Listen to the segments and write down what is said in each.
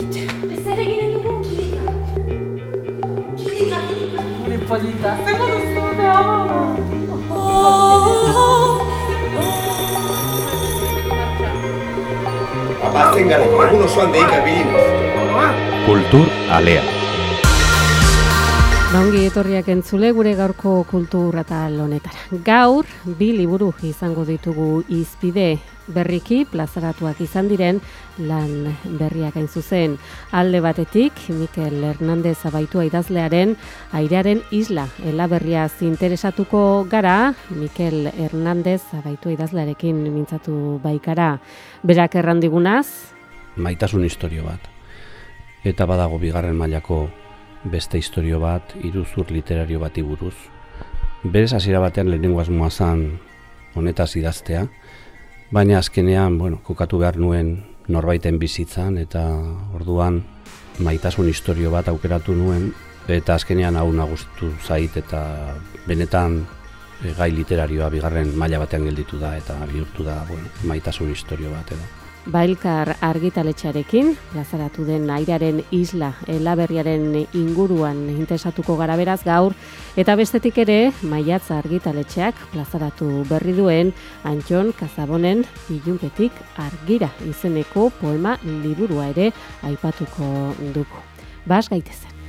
Ez ere ginen dugu kilika. Kilika, kilika. Gure polita, zer duzu da? Abatzen gara, egun osoan deika bilinez. Kultur alea. Baungi etorriak entzule gure gaurko kultur eta honetara. Gaur, bi liburu izango ditugu izpide berriki plazaratuak izan diren lan berriak hain zuzen. Alde batetik, Mikel Hernandez abaitua idazlearen airearen isla elaberriaz interesatuko gara, Mikel Hernandez abaitua idazlearekin mintzatu baikara. Berak errandigunaz, Maitasun historio bat. Eta badago bigarren mailako beste historio bat, iruzur literario bati buruz. Berez hasiera batean lehenengo asmoa honetaz idaztea, baina azkenean, bueno, kokatu behar nuen norbaiten bizitzan eta orduan maitasun historio bat aukeratu nuen eta azkenean hau nagusitu zait eta benetan e, gai literarioa bigarren maila batean gelditu da eta bihurtu da, bueno, maitasun historio bat edo. Bailkar argitaletxearekin, plazaratu den airaren isla elaberriaren inguruan interesatuko gara beraz gaur, eta bestetik ere, maiatza argitaletxeak plazaratu berri duen Antxon Kazabonen ilunpetik argira izeneko poema liburua ere aipatuko dugu. Bas gaitezen.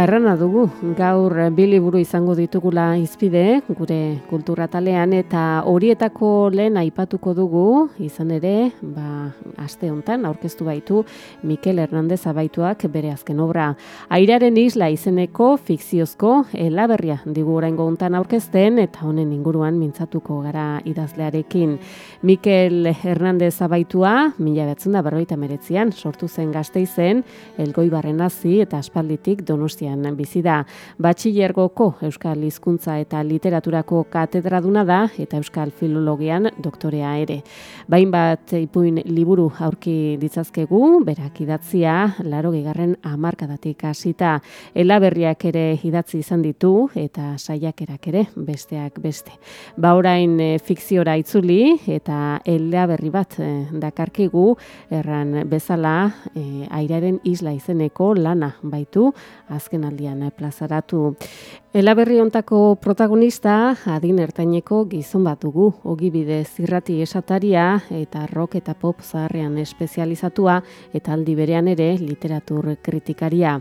Ba, errana dugu, gaur bi liburu izango ditugula izpide, gure kultura talean, eta horietako lehen aipatuko dugu, izan ere, ba, aste hontan aurkeztu baitu, Mikel Hernandez abaituak bere azken obra. Airaren isla izeneko fikziozko elaberria digu oraingo hontan aurkezten, eta honen inguruan mintzatuko gara idazlearekin. Mikel Hernandez abaitua, mila behatzen da berroita meretzian, sortu zen gazteizen, elgoi barren hazi eta aspalditik donosti Donostian bizi da. Batxilergoko Euskal Hizkuntza eta Literaturako katedraduna da eta Euskal Filologian doktorea ere. Bain bat ipuin liburu aurki ditzazkegu, berak idatzia, laro gigarren amarkadatik hasita. Elaberriak ere idatzi izan ditu eta saiakerak ere besteak beste. Ba orain e, fikziora itzuli eta elaberri bat e, dakarkigu erran bezala e, airaren isla izeneko lana baitu azken aldian plazaratu. Elaberri hontako protagonista adin ertaineko gizon bat dugu, ogibide zirrati esataria eta rock eta pop zaharrean espezializatua eta aldi berean ere literatur kritikaria.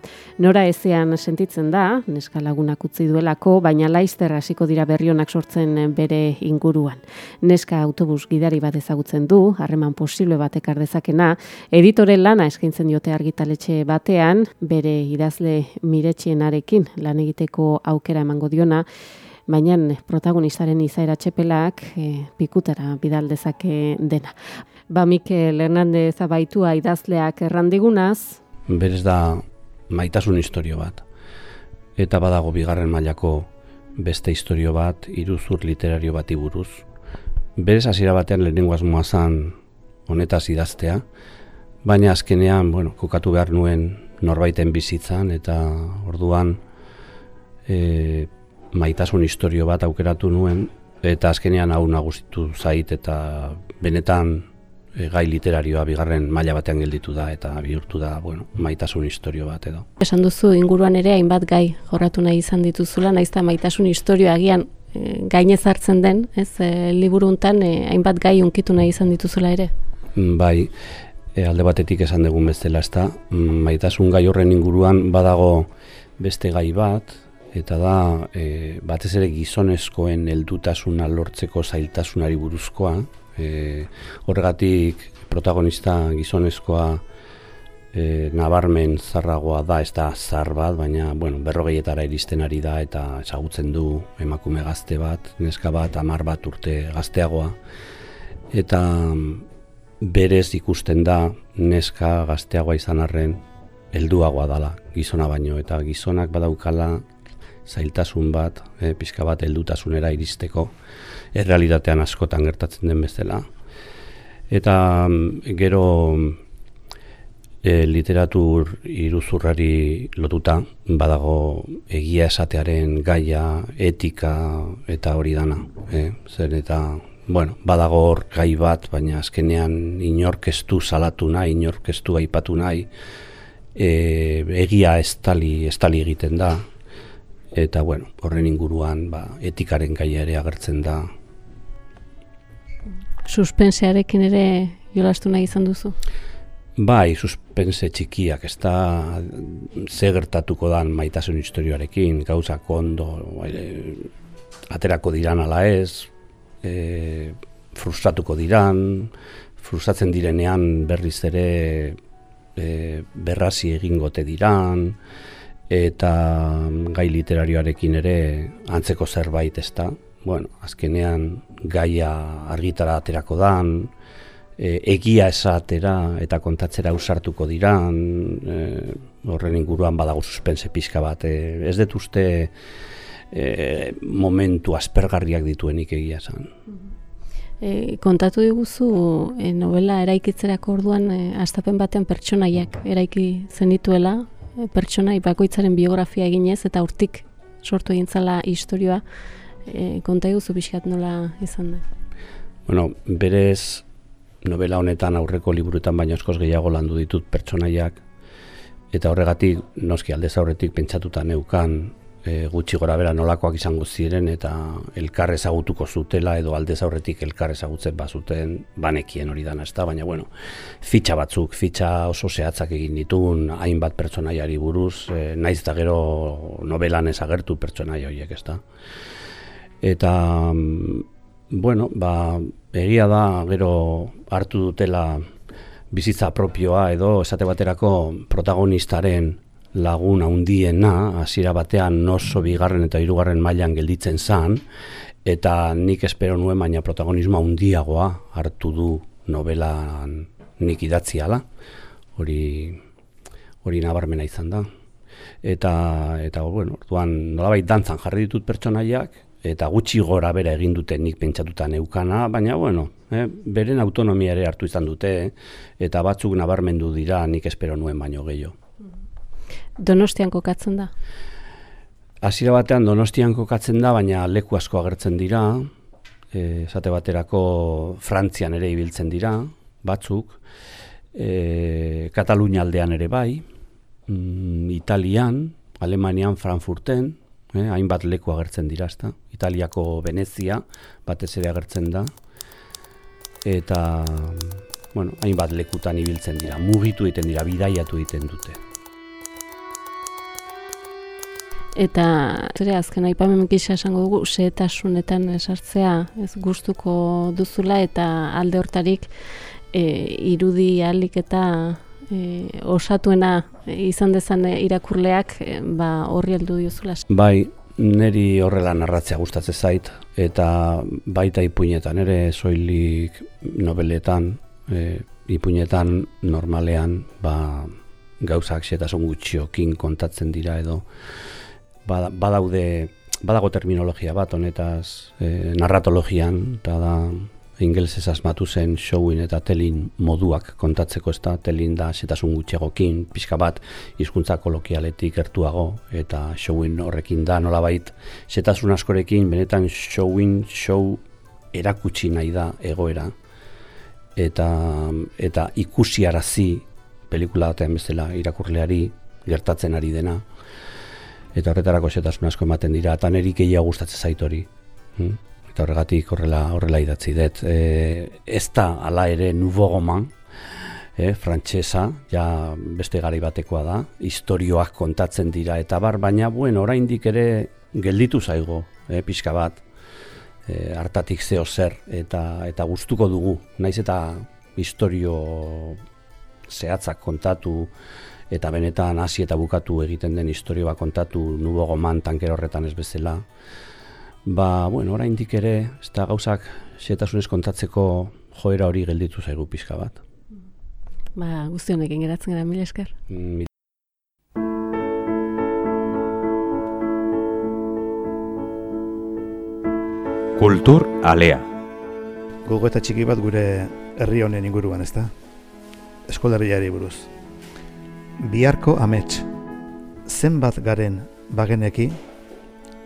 Nora ezean sentitzen da, neska lagunak utzi duelako, baina laizter hasiko dira berrionak sortzen bere inguruan. Neska autobus gidari bat ezagutzen du, harreman posible bat ekar dezakena, editore lana eskaintzen diote argitaletxe batean, bere idazle miretxienarekin lan egiteko aukera emango diona, baina protagonistaren izaera txepelak e, pikutara bidaldezake dena. Ba, Mikel Hernandez abaitua idazleak errandigunaz. Berez da maitasun historio bat. Eta badago bigarren mailako beste historio bat, iruzur literario bati buruz. Berez hasiera batean lehenengo asmoa honetaz idaztea, baina azkenean, bueno, kokatu behar nuen norbaiten bizitzan eta orduan e, maitasun historio bat aukeratu nuen eta azkenean hau nagusitu zait eta benetan e, gai literarioa bigarren maila batean gelditu da eta bihurtu da bueno, maitasun historio bat edo. Esan duzu inguruan ere hainbat gai jorratu nahi izan dituzula, naizta maitasun historioa agian e, gainez hartzen den, ez, e, liburu hontan e, hainbat gai unkitu nahi izan dituzula ere? Bai, e, alde batetik esan dugun bezala, ezta, maitasun gai horren inguruan badago beste gai bat, eta da e, batez ere gizonezkoen heldutasuna lortzeko zailtasunari buruzkoa. E, horregatik protagonista gizonezkoa e, nabarmen zarragoa da, ez da zar bat, baina bueno, berrogeietara iristen ari da eta ezagutzen du emakume gazte bat, neska bat, amar bat urte gazteagoa. Eta berez ikusten da neska gazteagoa izan arren helduagoa dala gizona baino eta gizonak badaukala zailtasun bat, e, pixka bat heldutasunera iristeko, errealitatean askotan gertatzen den bezala. Eta gero e, literatur iruzurrari lotuta badago egia esatearen gaia, etika eta hori dana. E, zer eta, bueno, badago hor gai bat, baina azkenean inorkestu salatu nahi, inorkestu aipatu nahi, e, egia estali, estali egiten da, eta bueno, horren inguruan ba, etikaren gaia ere agertzen da. Suspensearekin ere jolastu nahi izan duzu? Bai, suspense txikiak, ez da ze gertatuko dan maitasun historioarekin, gauzak ondo, aterako diran ala ez, e, frustratuko diran, frustratzen direnean berriz ere e, berrazi egingote diran, eta gai literarioarekin ere antzeko zerbait ez da. Bueno, azkenean gaia argitara aterako dan, e, egia esatera eta kontatzera usartuko diran, e, horren inguruan badago suspense pixka bat. E, ez dut uste e, momentu aspergarriak dituenik egia esan. E, kontatu diguzu e, novela eraikitzerako orduan e, astapen batean pertsonaiak eraiki zenituela, e, pertsonai bakoitzaren biografia eginez eta urtik sortu egin zala historioa, e, konta diguzu pixkat nola izan da? Bueno, berez novela honetan aurreko liburuetan baino askoz gehiago landu ditut pertsonaiak eta horregatik noski aldez aurretik pentsatuta neukan e, gutxi gora bera nolakoak izango ziren eta elkar ezagutuko zutela edo aldez aurretik elkar ezagutzen bazuten banekien hori dana ezta? Baina bueno fitxa batzuk fitxa oso zehatzak egin ditun hainbat pertsonaiari buruz e, naiz da gero novelan ezagertu pertsonaia horiek ezta? Eta bueno, ba, egia da gero hartu dutela bizitza propioa edo esate baterako protagonistaren lagun handiena hasiera batean oso bigarren eta hirugarren mailan gelditzen zan eta nik espero nuen baina protagonismo handiagoa hartu du novelan nik idatzi ala hori hori nabarmena izan da eta eta bueno orduan nolabait dantzan jarri ditut pertsonaiak eta gutxi gora bera egin dute nik pentsatuta neukana, baina bueno, eh, beren autonomia ere hartu izan dute, eta batzuk nabarmendu dira nik espero nuen baino gehiago. Donostian kokatzen da? Hasiera batean Donostian kokatzen da, baina leku asko agertzen dira, eh, esate baterako Frantzian ere ibiltzen dira, batzuk, eh, Katalunia aldean ere bai, mm, Italian, Alemanian, Frankfurten, eh, hainbat leku agertzen dira, ezta? Italiako Venezia batez ere agertzen da. Eta bueno, hainbat lekutan ibiltzen dira, mugitu egiten dira, bidaiatu egiten dute. Eta zure azken aipamen gisa esango dugu sehetasunetan esartzea ez gustuko duzula eta alde hortarik e, irudi alik eta e, osatuena izan dezan irakurleak e, ba horri heldu diozula. Bai, neri horrela narratzea gustatzen zait eta baita ipuinetan ere soilik nobeletan e, ipuinetan normalean ba, gauzak xetasun gutxiokin kontatzen dira edo badaude badago terminologia bat honetaz e, narratologian eta da ingelesez asmatu zen showin eta telin moduak kontatzeko ez da, telin da setasun gutxegokin, pixka bat hizkuntza kolokialetik gertuago eta showin horrekin da nolabait setasun askorekin benetan showin show erakutsi nahi da egoera. Eta eta ikusiarazi pelikula batean bezala irakurleari gertatzen ari dena eta horretarako setasun asko ematen dira eta neri gehiago gustatzen zait hori. Hmm? eta horregatik horrela horrela idatzi dut. E, ez da ala ere nubogoman, e, frantsesa, ja beste gari batekoa da, istorioak kontatzen dira eta bar, baina bueno, oraindik ere gelditu zaigo, e, pixka bat, e, hartatik zeo zer eta eta gustuko dugu, naiz eta istorio zehatzak kontatu eta benetan hasi eta bukatu egiten den istorioa kontatu nubogoman tanker horretan ez bezala, ba, bueno, oraindik ere, ez da gauzak xetasunez kontatzeko joera hori gelditu zaigu pixka bat. Ba, guztionekin geratzen gara, mila esker. Mm, Kultur alea. Gogo eta txiki bat gure herri honen inguruan, ezta? Eskolarriari buruz. biharko amets. Zenbat garen bageneki,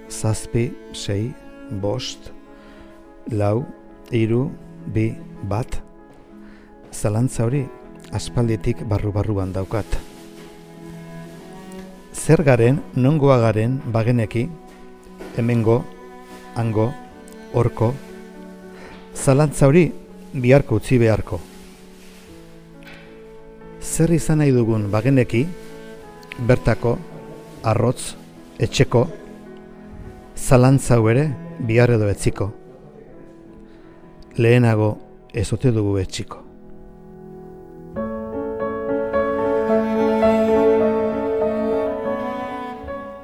zazpi, sei, bost, lau, hiru, bi, bat, zalantza hori aspalditik barru-barruan daukat. Zer garen, nongoa garen bageneki, hemengo, hango, horko, zalantza hori biharko utzi beharko. Zer izan nahi dugun bageneki, bertako, arrotz, etxeko, zalantza hau ere bihar edo etziko. Lehenago ez ote dugu etxiko.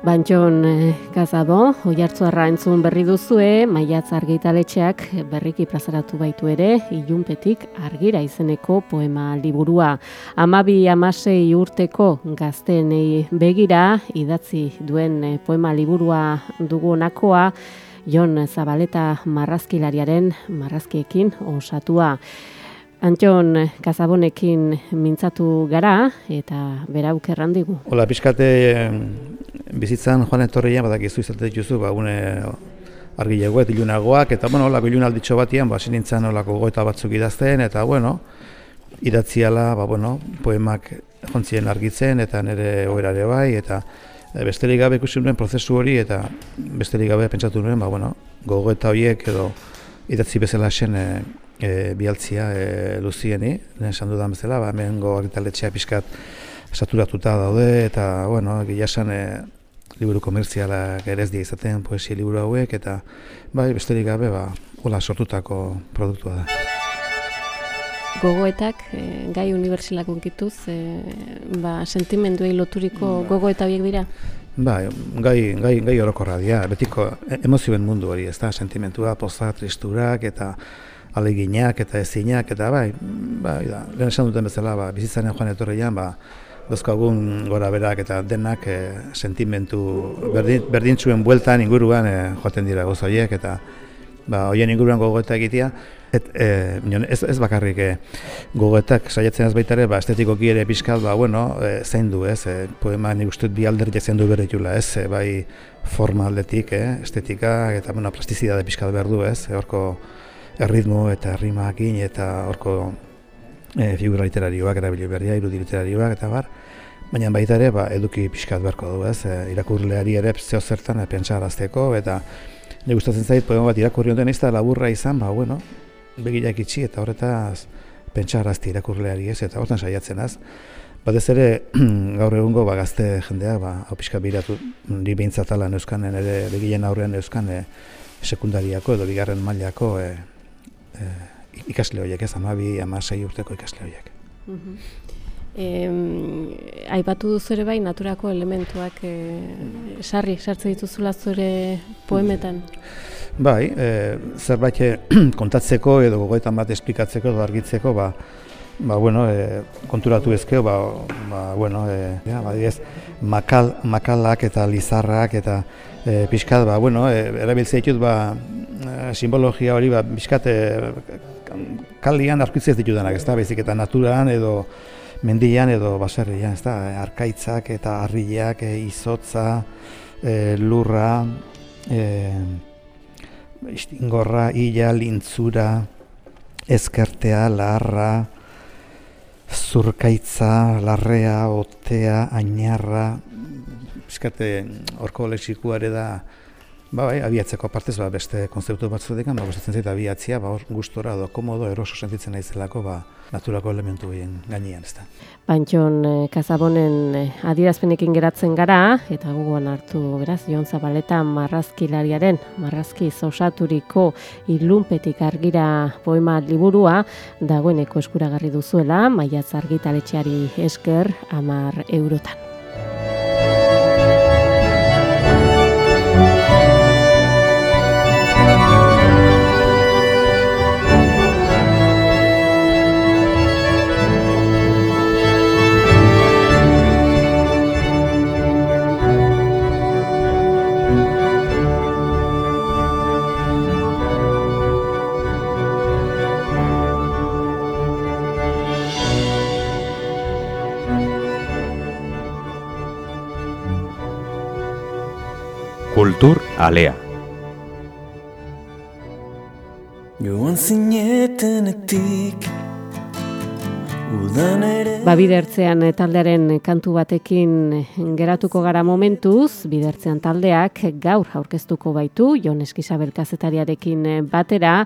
Bantxon eh, Gazabo, oiartzuarra entzun berri duzue, maiatz argitaletxeak berriki plazaratu baitu ere, ilunpetik argira izeneko poema liburua. Amabi amasei urteko gaztenei begira, idatzi duen eh, poema liburua dugu nakoa, Jon Zabaleta marrazkilariaren marrazkiekin osatua. Antxon Kazabonekin mintzatu gara eta berauk errandigu. Hola, pixkate bizitzan joan etorrian, badakizu izate dituzu, ba, une argilegoet, ilunagoak, eta, bueno, holako ilun alditxo batian, ba, sinintzen holako goeta batzuk idazten, eta, bueno, idatziala, ba, bueno, poemak jontzien argitzen, eta nire oherare bai, eta e, besterik gabe ikusi nuen prozesu hori, eta besterik gabe pentsatu nuen, ba, bueno, gogoeta horiek edo idatzi bezala zen e, e, bialtzia e, luzieni, lehen esan dudan bezala, ba, hemen go argitaletxea pixkat saturatuta daude, eta, bueno, gila esan, e, liburu komertzialak ere ez izaten poesia liburu hauek, eta, bai, besterik gabe, ba, hola sortutako produktua da. Gogoetak, eh, gai unibertsalak unkituz, eh, ba, sentimenduei loturiko gogoeta horiek dira? Ba, gai, gai, gai orokorra dira, betiko e- emozioen mundu hori, ez da, sentimentua, poza, tristurak, eta aleginak, eta ezinak, eta bai, bai, da, lehen esan duten bezala, ba, bizitzaren joan etorrian, ba, dozkagun gora berak eta denak e, sentimentu berdin, berdintzuen bueltan inguruan e, joaten dira gozo horiek, eta ba, hoien inguruan gogoeta egitea, Et, e, ez, ez bakarrik e, gogoetak saiatzen ez baita ere, ba, estetikoki ere pixkat, ba, bueno, e, zein du, ez, e, poema nik uste bi alderdiak zein du berretula, ez, e, bai forma aldetik, e, estetika, eta, bueno, plastizidade pixkat behar du, ez, e, horko erritmo eta rimakin, eta horko e, figura literarioak, erabili berria, irudi literarioak, eta bar, baina baita ere, ba, eduki pixkat beharko du, ez, e, irakurleari ere zeo zertan e, pentsarazteko, eta Ni gustatzen zait poema bat irakurri ondoren ez da laburra izan, ba bueno, begiak itxi eta horretaz pentsarazti irakurleari ez? Eta hortan saiatzen az. Batez ere gaur egungo ba gazte jendea ba hau pixka biratu ni beintzat ala euskanen ere begilen aurrean euskan e, sekundariako edo bigarren mailako e, e, ikasle horiek ez 12 16 urteko ikasle horiek. Em, aipatu duzu ere bai naturako elementuak e, sarri sartze dituzula zure poemetan. Bai, e, zerbait kontatzeko edo gogoetan bat esplikatzeko edo argitzeko, ba, ba bueno, e, konturatu ezkeo, ba, ba, bueno, e, ja, ba, dibez, makal, makalak eta lizarrak eta e, pixkat, ba, bueno, e, erabiltzea ditut, ba, simbologia hori, ba, pixkat, e, kalian arkitzez ditudanak, ez da, baizik eta naturan edo mendian edo baserrian, ez da, arkaitzak eta harriak, e, izotza, e, lurra, e, istingorra, ila, lintzura, ezkertea, larra, zurkaitza, larrea, otea, ainarra, eskate horko lexikuare da, ba, bai, abiatzeko partez, ba, beste konzeptu batzu dekan, ba, gustatzen zait abiatzia, ba, hor gustora edo komodo, eroso sentitzen naizelako, ba, naturako elementu horien gainean, ez da. Bantxon eh, Kazabonen eh, adierazpenekin geratzen gara, eta guguan hartu, beraz, Jon Zabaleta marrazkilariaren, marrazki osaturiko ilunpetik argira poema liburua, dagoeneko eskuragarri duzuela, maiatz argitaletxeari esker, amar eurotan. Kultur Alea. Joan zinetenetik Ba, bidertzean eh, taldearen kantu batekin eh, geratuko gara momentuz, bidertzean taldeak gaur aurkeztuko baitu, Jon Eskisabel kazetariarekin eh, batera,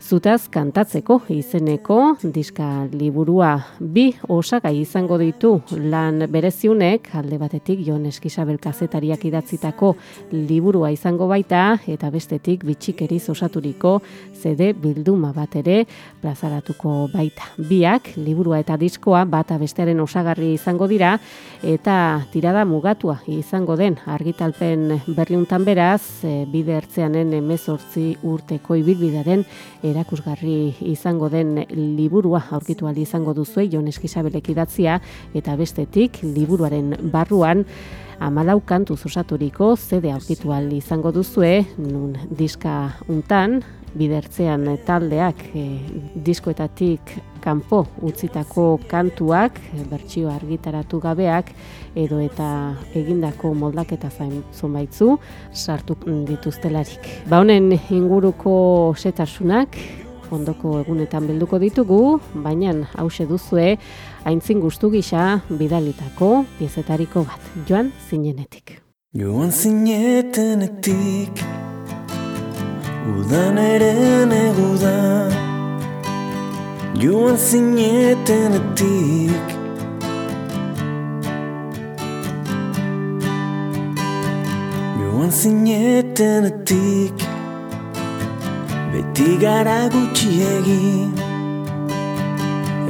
zutaz kantatzeko izeneko diska liburua. Bi osagai izango ditu. Lan bereziunek alde batetik Jon Eskisabel kazetariak idatzitako liburua izango baita eta bestetik bitxikeriz osaturiko CD bilduma bat ere plazaratuko baita. Biak liburua eta diskoa bata bestearen osagarri izango dira eta tirada mugatua izango den. Argitalpen berriuntan beraz e, bide ertzeanen emezortzi urteko ibilbidearen erakusgarri izango den liburua aurkitu ahal izango duzue Jon Eskisabelek idatzia eta bestetik liburuaren barruan amalau kantu osaturiko zede aurkitu ahal izango duzue nun diska untan bidertzean taldeak e, diskoetatik kanpo utzitako kantuak, bertsio argitaratu gabeak, edo eta egindako moldaketa zain zonbaitzu, sartu dituztelarik. Ba honen inguruko setasunak, ondoko egunetan bilduko ditugu, baina hause duzue, haintzin guztu gisa bidalitako piezetariko bat, joan zinenetik. Joan zinetenetik Udan ere neguda Joan zinetenetik Joan zinetenetik Beti gara gutxiegi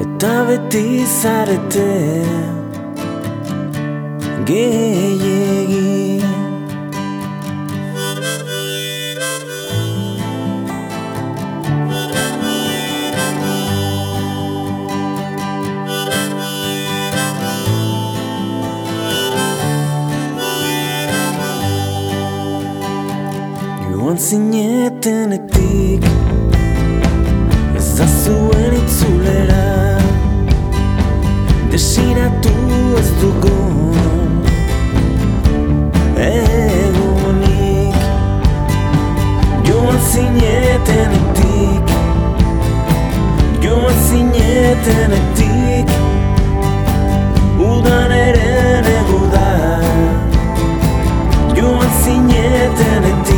Eta beti zarete Gehiegi Joan zinetenetik Ez da zuen itzulera Desiratu ez dugu Egunik Joan zinetenetik Joan zinetenetik Udan ere negu da Joan zinetenetik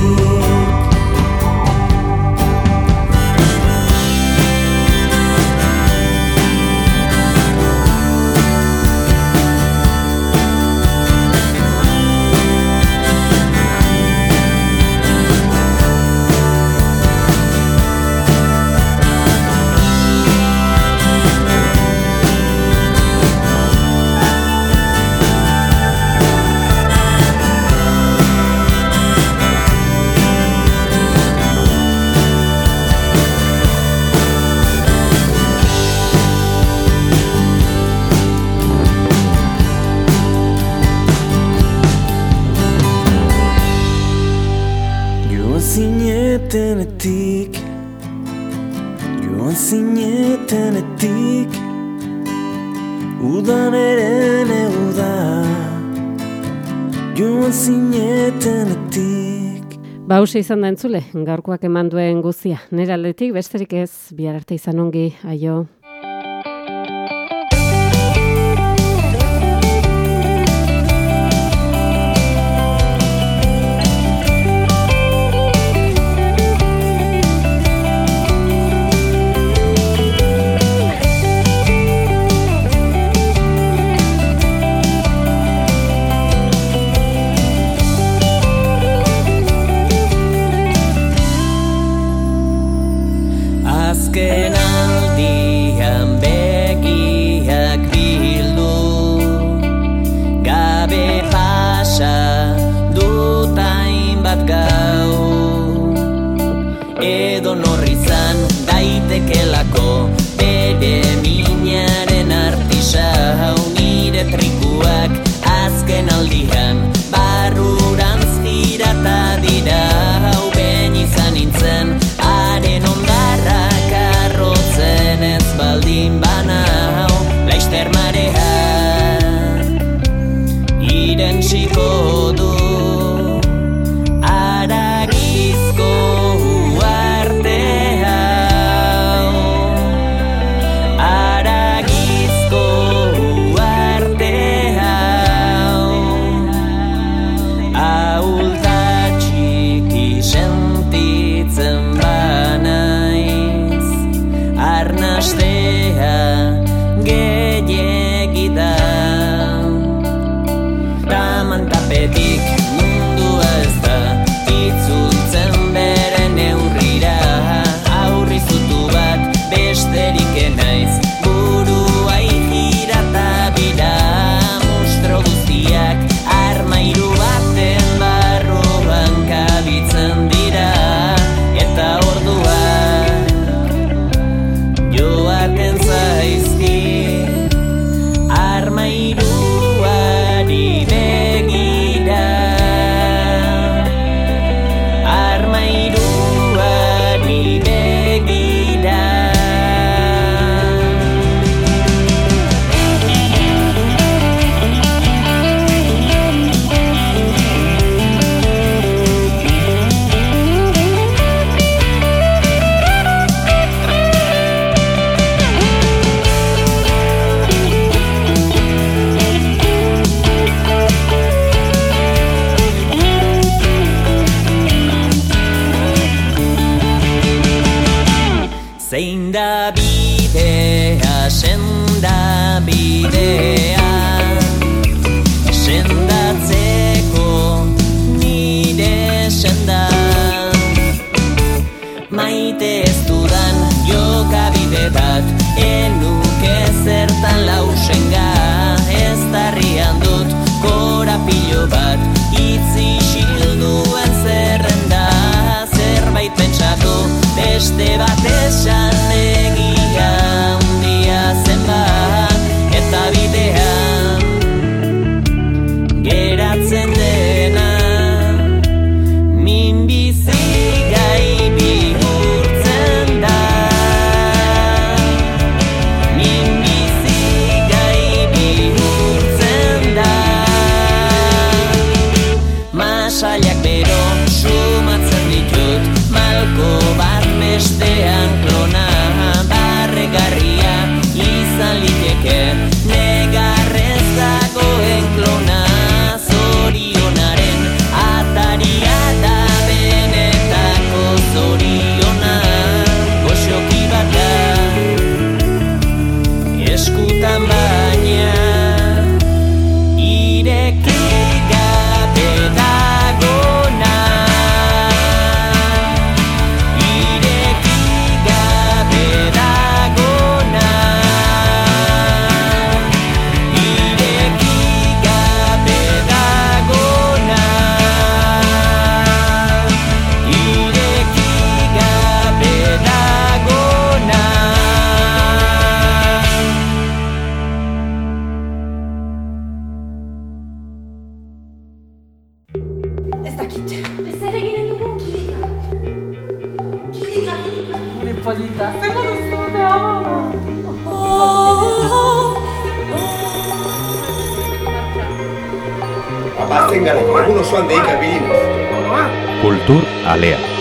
Hause izan da entzule, gaurkoak eman duen guzia. Nera aldetik, besterik ez, bihar arte izan ongi, aio. Gure polita, zer duzu da? Abazten gara, egun osoan deika bilinez. Kultur Alea.